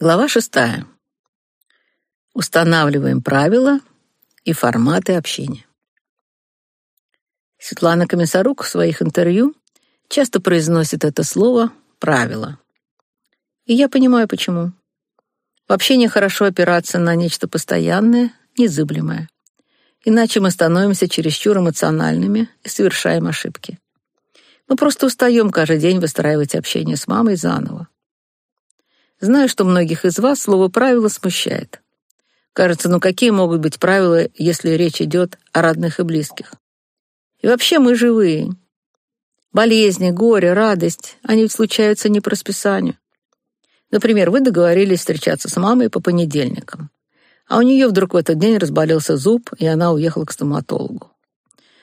Глава шестая. Устанавливаем правила и форматы общения. Светлана Комиссарук в своих интервью часто произносит это слово «правило». И я понимаю, почему. В общении хорошо опираться на нечто постоянное, незыблемое. Иначе мы становимся чересчур эмоциональными и совершаем ошибки. Мы просто устаем каждый день выстраивать общение с мамой заново. Знаю, что многих из вас слово «правило» смущает. Кажется, ну какие могут быть правила, если речь идет о родных и близких? И вообще мы живые. Болезни, горе, радость, они случаются не по расписанию. Например, вы договорились встречаться с мамой по понедельникам, а у нее вдруг в этот день разболелся зуб, и она уехала к стоматологу.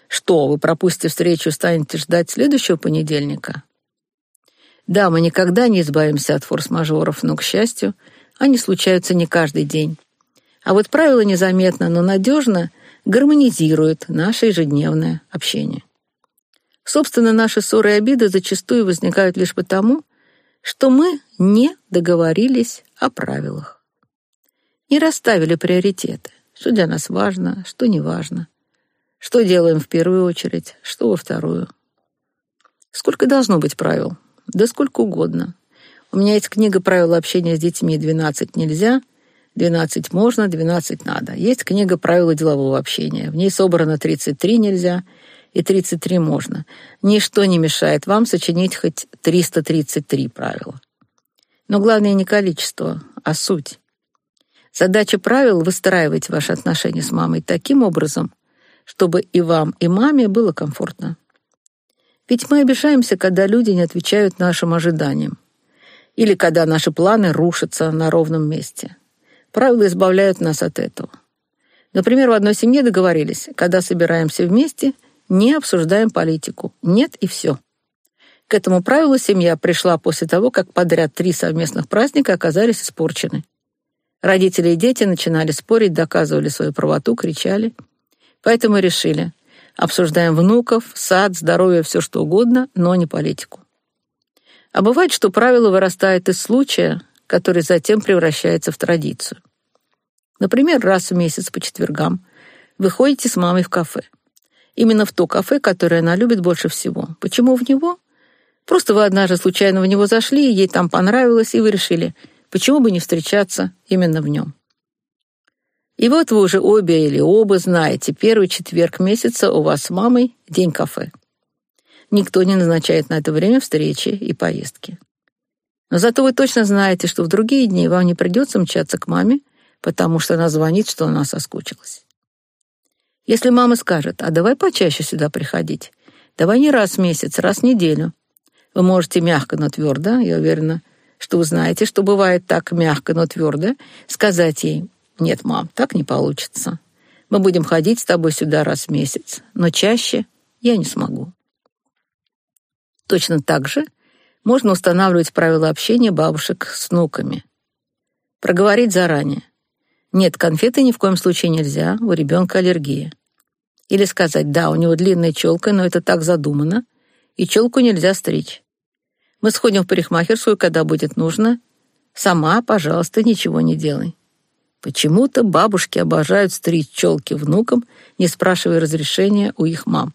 Что, вы пропустите встречу, станете ждать следующего понедельника? Да, мы никогда не избавимся от форс-мажоров, но, к счастью, они случаются не каждый день. А вот правило незаметно, но надежно гармонизирует наше ежедневное общение. Собственно, наши ссоры и обиды зачастую возникают лишь потому, что мы не договорились о правилах. Не расставили приоритеты, что для нас важно, что не важно, что делаем в первую очередь, что во вторую. Сколько должно быть правил? Да сколько угодно. У меня есть книга «Правила общения с детьми. 12 нельзя», 12 можно, 12 надо. Есть книга «Правила делового общения». В ней собрано 33 нельзя и 33 можно. Ничто не мешает вам сочинить хоть 333 правила. Но главное не количество, а суть. Задача правил — выстраивать ваши отношения с мамой таким образом, чтобы и вам, и маме было комфортно. Ведь мы обижаемся, когда люди не отвечают нашим ожиданиям. Или когда наши планы рушатся на ровном месте. Правила избавляют нас от этого. Например, в одной семье договорились, когда собираемся вместе, не обсуждаем политику. Нет и все. К этому правилу семья пришла после того, как подряд три совместных праздника оказались испорчены. Родители и дети начинали спорить, доказывали свою правоту, кричали. Поэтому решили, Обсуждаем внуков, сад, здоровье, все что угодно, но не политику. А бывает, что правило вырастает из случая, который затем превращается в традицию. Например, раз в месяц по четвергам вы ходите с мамой в кафе. Именно в то кафе, которое она любит больше всего. Почему в него? Просто вы однажды случайно в него зашли, ей там понравилось, и вы решили, почему бы не встречаться именно в нем. И вот вы уже обе или оба знаете, первый четверг месяца у вас с мамой день кафе. Никто не назначает на это время встречи и поездки. Но зато вы точно знаете, что в другие дни вам не придется мчаться к маме, потому что она звонит, что она соскучилась. Если мама скажет, а давай почаще сюда приходить, давай не раз в месяц, раз в неделю, вы можете мягко, но твердо, я уверена, что вы знаете, что бывает так мягко, но твердо, сказать ей, «Нет, мам, так не получится. Мы будем ходить с тобой сюда раз в месяц, но чаще я не смогу». Точно так же можно устанавливать правила общения бабушек с внуками. Проговорить заранее. Нет, конфеты ни в коем случае нельзя, у ребенка аллергия. Или сказать, да, у него длинная челка, но это так задумано, и челку нельзя стричь. Мы сходим в парикмахерскую, когда будет нужно. Сама, пожалуйста, ничего не делай. Почему-то бабушки обожают стричь челки внукам, не спрашивая разрешения у их мам.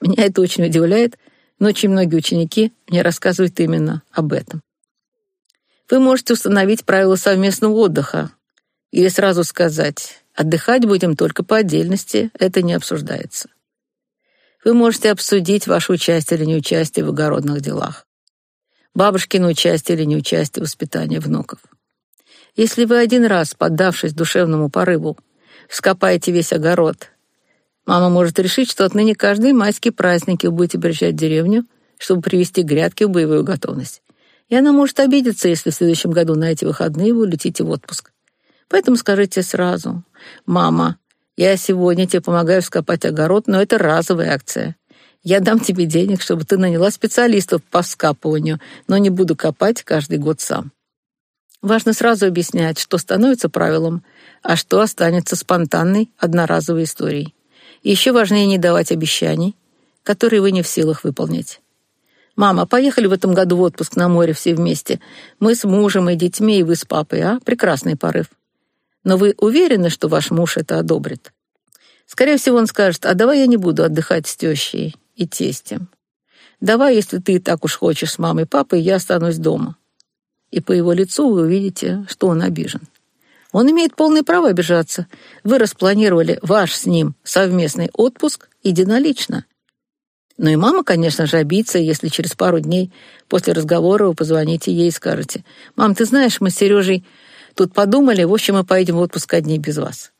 Меня это очень удивляет, но очень многие ученики мне рассказывают именно об этом. Вы можете установить правила совместного отдыха или сразу сказать, отдыхать будем только по отдельности, это не обсуждается. Вы можете обсудить ваше участие или неучастие в огородных делах, бабушкино участие или неучастие в воспитании внуков. Если вы один раз, поддавшись душевному порыву, вскопаете весь огород, мама может решить, что отныне каждый майские праздники вы будете приезжать в деревню, чтобы привести грядки в боевую готовность. И она может обидеться, если в следующем году на эти выходные вы улетите в отпуск. Поэтому скажите сразу, «Мама, я сегодня тебе помогаю вскопать огород, но это разовая акция. Я дам тебе денег, чтобы ты наняла специалистов по вскапыванию, но не буду копать каждый год сам. Важно сразу объяснять, что становится правилом, а что останется спонтанной, одноразовой историей. Еще важнее не давать обещаний, которые вы не в силах выполнить. «Мама, поехали в этом году в отпуск на море все вместе. Мы с мужем и детьми, и вы с папой, а? Прекрасный порыв. Но вы уверены, что ваш муж это одобрит?» Скорее всего, он скажет, «А давай я не буду отдыхать с тещей и тестем. Давай, если ты так уж хочешь с мамой и папой, я останусь дома». И по его лицу вы увидите, что он обижен. Он имеет полное право обижаться. Вы распланировали ваш с ним совместный отпуск единолично. Ну и мама, конечно же, обидится, если через пару дней после разговора вы позвоните ей и скажете, «Мам, ты знаешь, мы с Сережей тут подумали, в общем, мы поедем в отпуск одни без вас».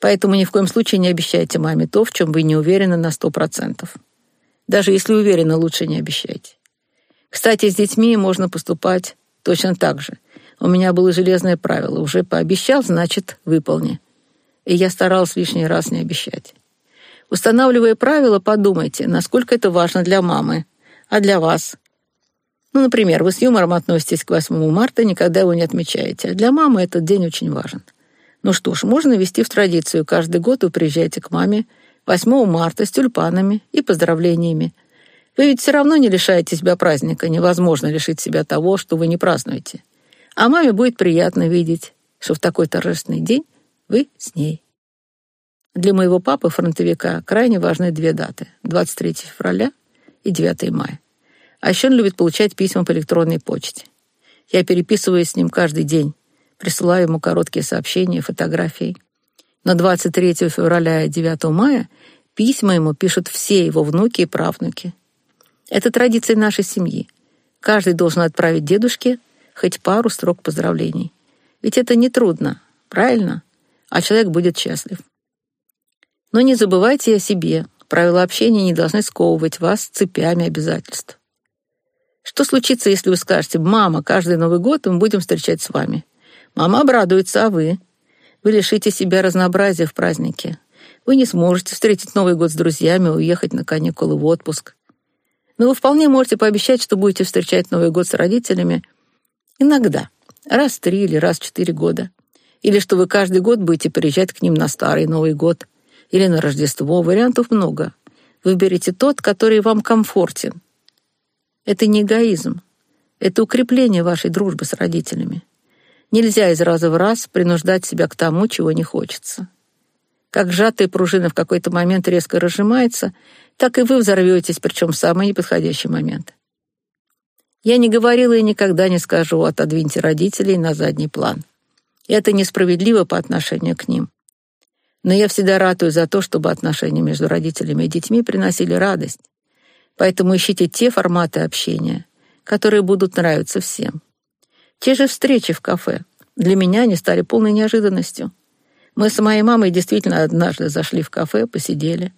Поэтому ни в коем случае не обещайте маме то, в чем вы не уверены на сто процентов. Даже если уверены, лучше не обещайте. Кстати, с детьми можно поступать точно так же. У меня было железное правило. Уже пообещал, значит, выполни. И я старался лишний раз не обещать. Устанавливая правила, подумайте, насколько это важно для мамы, а для вас. Ну, например, вы с юмором относитесь к 8 марта, никогда его не отмечаете, а для мамы этот день очень важен. Ну что ж, можно ввести в традицию. Каждый год вы приезжаете к маме 8 марта с тюльпанами и поздравлениями. Вы ведь все равно не лишаете себя праздника, невозможно лишить себя того, что вы не празднуете. А маме будет приятно видеть, что в такой торжественный день вы с ней. Для моего папы, фронтовика, крайне важны две даты — 23 февраля и 9 мая. А еще он любит получать письма по электронной почте. Я переписываюсь с ним каждый день, присылаю ему короткие сообщения, фотографии. Но 23 февраля и 9 мая письма ему пишут все его внуки и правнуки. Это традиция нашей семьи. Каждый должен отправить дедушке хоть пару строк поздравлений. Ведь это не трудно, правильно? А человек будет счастлив. Но не забывайте о себе. Правила общения не должны сковывать вас цепями обязательств. Что случится, если вы скажете, «Мама, каждый Новый год мы будем встречать с вами»? Мама обрадуется, а вы? Вы лишите себя разнообразия в празднике. Вы не сможете встретить Новый год с друзьями, уехать на каникулы в отпуск. Но вы вполне можете пообещать, что будете встречать Новый год с родителями иногда, раз в три или раз в четыре года. Или что вы каждый год будете приезжать к ним на Старый Новый год – или на Рождество. Вариантов много. Выберите тот, который вам комфортен. Это не эгоизм. Это укрепление вашей дружбы с родителями. Нельзя из раза в раз принуждать себя к тому, чего не хочется. Как сжатая пружина в какой-то момент резко разжимается, так и вы взорветесь, причем в самый неподходящий момент. Я не говорила и никогда не скажу «отодвиньте родителей на задний план». Это несправедливо по отношению к ним. Но я всегда ратую за то, чтобы отношения между родителями и детьми приносили радость. Поэтому ищите те форматы общения, которые будут нравиться всем. Те же встречи в кафе. Для меня они стали полной неожиданностью. Мы с моей мамой действительно однажды зашли в кафе, посидели.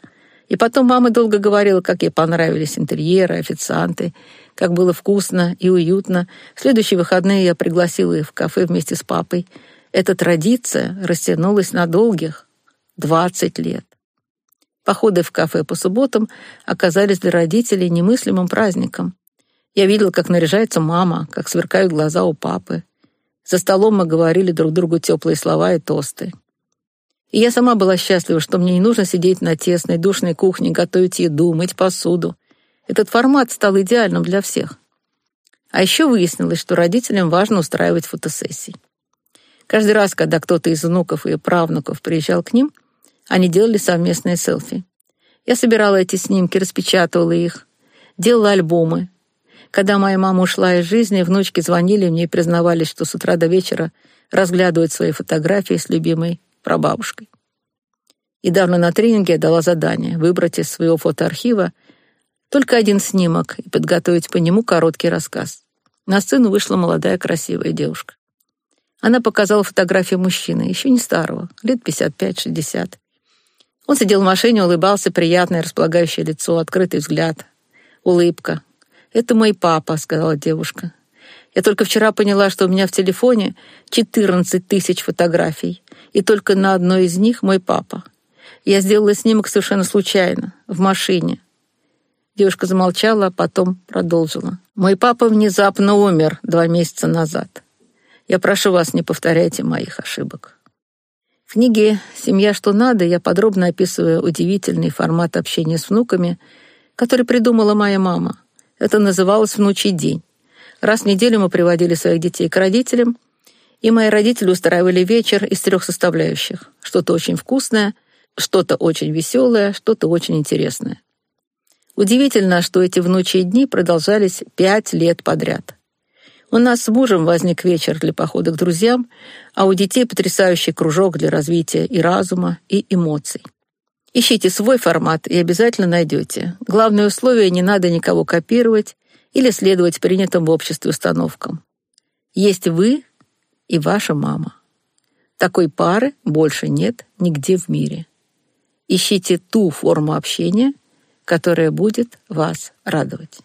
И потом мама долго говорила, как ей понравились интерьеры, официанты, как было вкусно и уютно. В следующие выходные я пригласила их в кафе вместе с папой. Эта традиция растянулась на долгих, 20 лет. Походы в кафе по субботам оказались для родителей немыслимым праздником. Я видела, как наряжается мама, как сверкают глаза у папы. За столом мы говорили друг другу теплые слова и тосты. И я сама была счастлива, что мне не нужно сидеть на тесной, душной кухне, готовить еду, мыть посуду. Этот формат стал идеальным для всех. А еще выяснилось, что родителям важно устраивать фотосессии. Каждый раз, когда кто-то из внуков и правнуков приезжал к ним, они делали совместные селфи. Я собирала эти снимки, распечатывала их, делала альбомы. Когда моя мама ушла из жизни, внучки звонили мне и признавались, что с утра до вечера разглядывают свои фотографии с любимой прабабушкой. Давно на тренинге я дала задание выбрать из своего фотоархива только один снимок и подготовить по нему короткий рассказ. На сцену вышла молодая красивая девушка. Она показала фотографию мужчины, еще не старого, лет 55-60. Он сидел в машине, улыбался, приятное, располагающее лицо, открытый взгляд, улыбка. «Это мой папа», — сказала девушка. «Я только вчера поняла, что у меня в телефоне 14 тысяч фотографий, и только на одной из них мой папа. Я сделала снимок совершенно случайно, в машине». Девушка замолчала, а потом продолжила. «Мой папа внезапно умер два месяца назад. Я прошу вас, не повторяйте моих ошибок». В книге «Семья. Что надо» я подробно описываю удивительный формат общения с внуками, который придумала моя мама. Это называлось «внучий день». Раз в неделю мы приводили своих детей к родителям, и мои родители устраивали вечер из трех составляющих. Что-то очень вкусное, что-то очень веселое, что-то очень интересное. Удивительно, что эти внучьи дни продолжались пять лет подряд. У нас с мужем возник вечер для похода к друзьям, а у детей потрясающий кружок для развития и разума, и эмоций. Ищите свой формат и обязательно найдете. Главное условие — не надо никого копировать или следовать принятым в обществе установкам. Есть вы и ваша мама. Такой пары больше нет нигде в мире. Ищите ту форму общения, которая будет вас радовать.